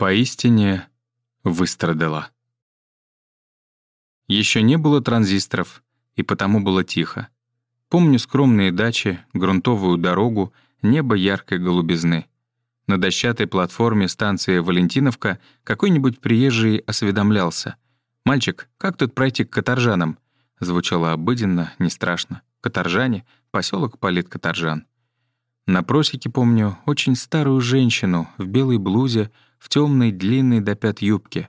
Поистине выстрадала. Еще не было транзисторов, и потому было тихо. Помню скромные дачи, грунтовую дорогу, небо яркой голубизны. На дощатой платформе станции Валентиновка какой-нибудь приезжий осведомлялся. «Мальчик, как тут пройти к Каторжанам?» Звучало обыденно, не страшно. Каторжане — поселок Политкаторжан. На просеке помню очень старую женщину в белой блузе, в темной длинной до пят юбке.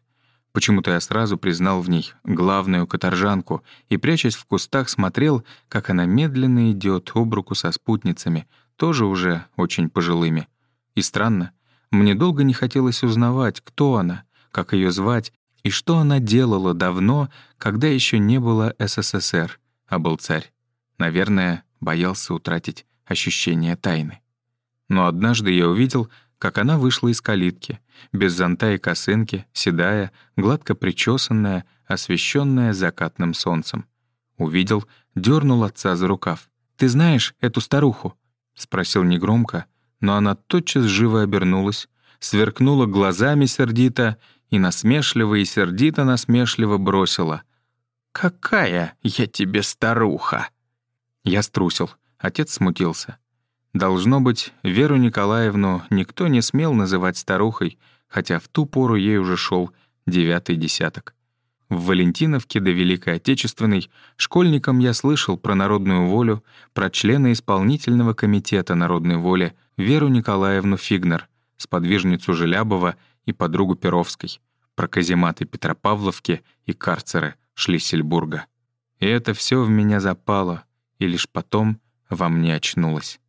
Почему-то я сразу признал в ней главную каторжанку и, прячась в кустах, смотрел, как она медленно идет об руку со спутницами, тоже уже очень пожилыми. И странно, мне долго не хотелось узнавать, кто она, как ее звать и что она делала давно, когда еще не было СССР, а был царь. Наверное, боялся утратить ощущение тайны. Но однажды я увидел, как она вышла из калитки, без зонта и косынки, седая, гладко причесанная, освещенная закатным солнцем. Увидел, дернул отца за рукав. «Ты знаешь эту старуху?» — спросил негромко, но она тотчас живо обернулась, сверкнула глазами сердито и насмешливо и сердито-насмешливо бросила. «Какая я тебе старуха!» Я струсил, отец смутился. Должно быть, Веру Николаевну никто не смел называть старухой, хотя в ту пору ей уже шел девятый десяток. В Валентиновке до Великой Отечественной школьникам я слышал про народную волю, про члена исполнительного комитета народной воли Веру Николаевну Фигнер, сподвижницу Желябова и подругу Перовской, про казематы Петропавловки и карцеры Шлиссельбурга. И это все в меня запало, и лишь потом во мне очнулось.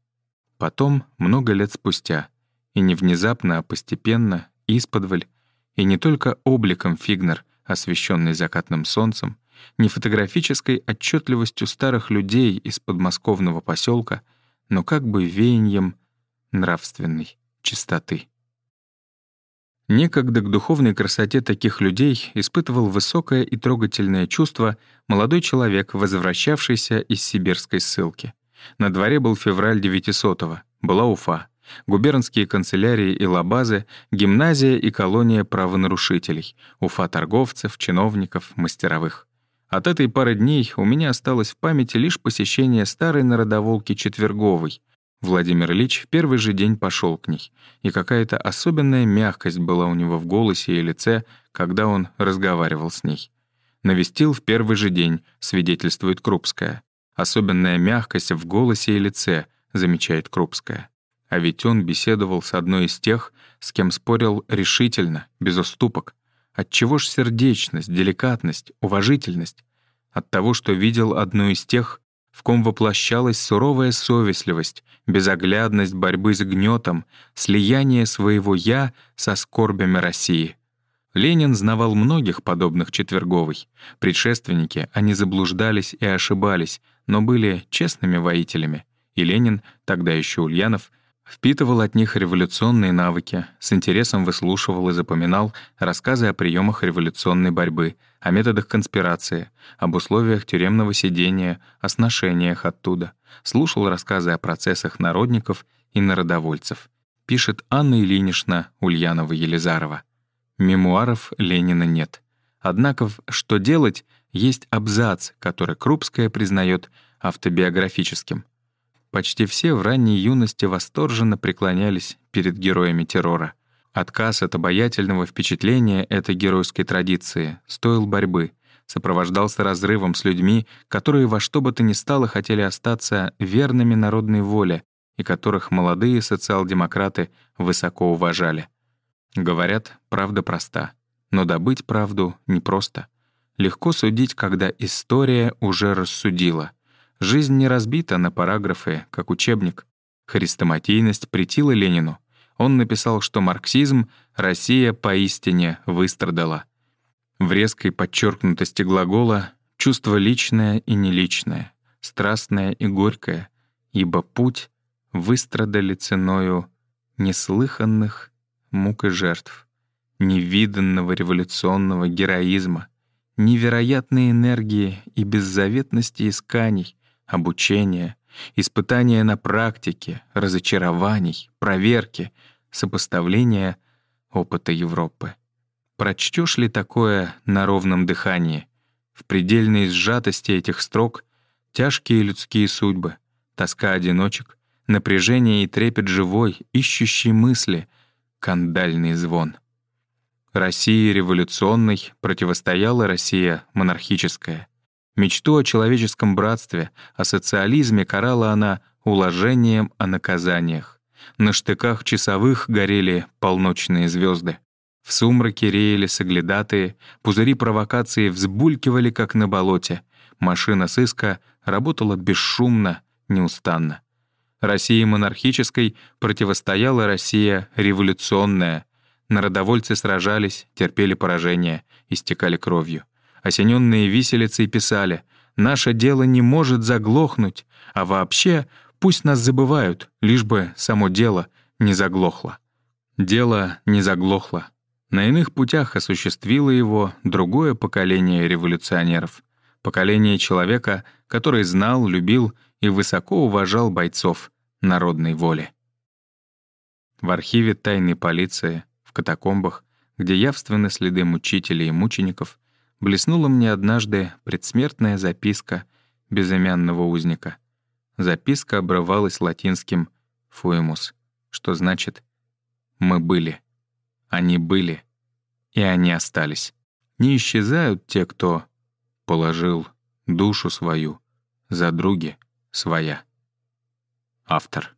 Потом, много лет спустя, и не внезапно, а постепенно, исподволь, и не только обликом Фигнер, освещенный закатным солнцем, не фотографической отчетливостью старых людей из подмосковного поселка, но как бы веянием нравственной чистоты. Некогда к духовной красоте таких людей испытывал высокое и трогательное чувство молодой человек, возвращавшийся из сибирской ссылки. На дворе был февраль 900-го, была Уфа, губернские канцелярии и лабазы, гимназия и колония правонарушителей, Уфа торговцев, чиновников, мастеровых. От этой пары дней у меня осталось в памяти лишь посещение старой народоволки Четверговой. Владимир Ильич в первый же день пошел к ней, и какая-то особенная мягкость была у него в голосе и лице, когда он разговаривал с ней. Навестил в первый же день, свидетельствует Крупская. Особенная мягкость в голосе и лице, замечает Крупская. А ведь он беседовал с одной из тех, с кем спорил решительно, без уступок. Отчего ж сердечность, деликатность, уважительность? От того, что видел одну из тех, в ком воплощалась суровая совестливость, безоглядность борьбы с гнетом, слияние своего «я» со скорбями России. Ленин знавал многих подобных Четверговой. Предшественники, они заблуждались и ошибались, но были честными воителями. И Ленин, тогда еще Ульянов, впитывал от них революционные навыки, с интересом выслушивал и запоминал рассказы о приемах революционной борьбы, о методах конспирации, об условиях тюремного сидения, о сношениях оттуда, слушал рассказы о процессах народников и народовольцев. Пишет Анна Ильинична Ульянова-Елизарова. Мемуаров Ленина нет. Однако в «Что делать» есть абзац, который Крупская признает автобиографическим. Почти все в ранней юности восторженно преклонялись перед героями террора. Отказ от обаятельного впечатления этой геройской традиции стоил борьбы, сопровождался разрывом с людьми, которые во что бы то ни стало хотели остаться верными народной воле и которых молодые социал-демократы высоко уважали. Говорят, правда проста, но добыть правду непросто. Легко судить, когда история уже рассудила. Жизнь не разбита на параграфы, как учебник. Хрестоматийность претила Ленину. Он написал, что марксизм Россия поистине выстрадала. В резкой подчеркнутости глагола чувство личное и неличное, страстное и горькое, ибо путь выстрадали ценою неслыханных мук и жертв, невиданного революционного героизма, невероятной энергии и беззаветности исканий, обучения, испытания на практике, разочарований, проверки, сопоставления опыта Европы. Прочтешь ли такое на ровном дыхании? В предельной сжатости этих строк тяжкие людские судьбы, тоска одиночек, напряжение и трепет живой, ищущей мысли, кандальный звон. России революционной противостояла Россия монархическая. Мечту о человеческом братстве, о социализме карала она уложением о наказаниях. На штыках часовых горели полночные звезды. В сумраке реяли соглядатые, пузыри провокации взбулькивали, как на болоте. Машина сыска работала бесшумно, неустанно. России монархической противостояла Россия революционная. Народовольцы сражались, терпели поражение, истекали кровью. Осененные виселицей писали «Наше дело не может заглохнуть, а вообще пусть нас забывают, лишь бы само дело не заглохло». Дело не заглохло. На иных путях осуществило его другое поколение революционеров. Поколение человека, который знал, любил и высоко уважал бойцов народной воли. В архиве тайной полиции, в катакомбах, где явственны следы мучителей и мучеников, блеснула мне однажды предсмертная записка безымянного узника. Записка обрывалась латинским «fuimus», что значит «мы были». Они были, и они остались. Не исчезают те, кто положил душу свою за други своя. Автор.